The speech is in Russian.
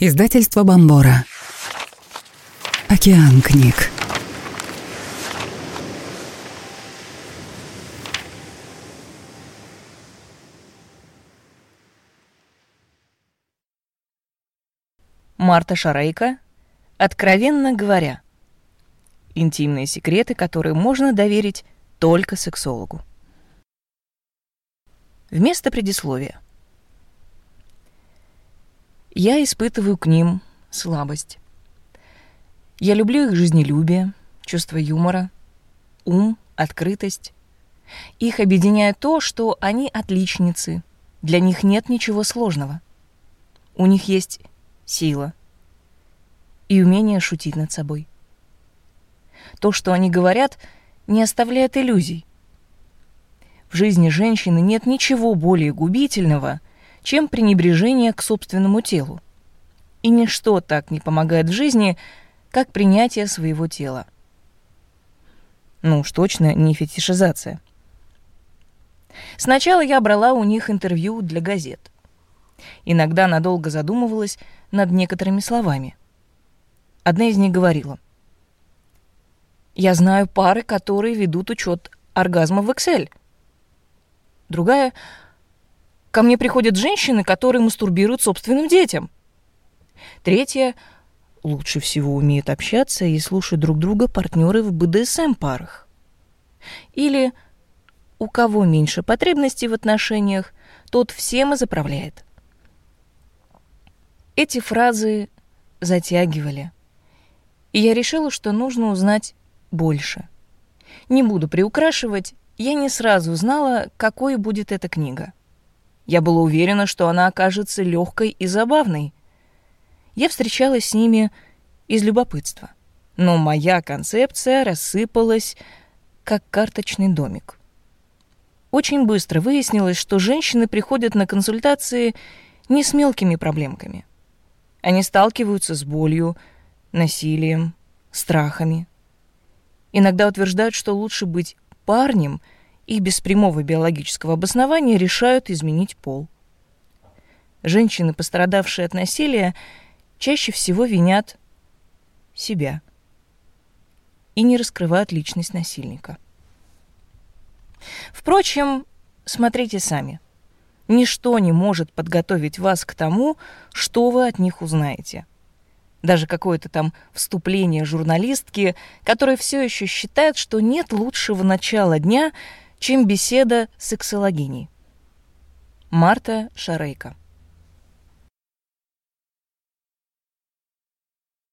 Издательство Бомбора. Океан книг. Марта Шарейка. Откровенно говоря. Интимные секреты, которые можно доверить только сексологу. Вместо предисловия. Я испытываю к ним слабость. Я люблю их жизнелюбие, чувство юмора, ум, открытость. Их объединяет то, что они отличницы. Для них нет ничего сложного. У них есть сила и умение шутить над собой. То, что они говорят, не оставляет иллюзий. В жизни женщины нет ничего более губительного, чем пренебрежение к собственному телу. И ничто так не помогает в жизни, как принятие своего тела. Ну уж точно не фетишизация. Сначала я брала у них интервью для газет. Иногда надолго задумывалась над некоторыми словами. Одна из них говорила. «Я знаю пары, которые ведут учет оргазма в Excel». Другая — Ко мне приходят женщины, которые мастурбируют собственным детям. Третья лучше всего умеют общаться и слушать друг друга партнеры в БДСМ-парах. Или у кого меньше потребностей в отношениях, тот всем и заправляет. Эти фразы затягивали. И я решила, что нужно узнать больше. Не буду приукрашивать, я не сразу знала, какой будет эта книга. Я была уверена, что она окажется легкой и забавной. Я встречалась с ними из любопытства. Но моя концепция рассыпалась, как карточный домик. Очень быстро выяснилось, что женщины приходят на консультации не с мелкими проблемками. Они сталкиваются с болью, насилием, страхами. Иногда утверждают, что лучше быть парнем — и без прямого биологического обоснования решают изменить пол. Женщины, пострадавшие от насилия, чаще всего винят себя и не раскрывают личность насильника. Впрочем, смотрите сами. Ничто не может подготовить вас к тому, что вы от них узнаете. Даже какое-то там вступление журналистки, которая все еще считает, что нет лучшего начала дня, чем беседа сексологиней. Марта Шарейка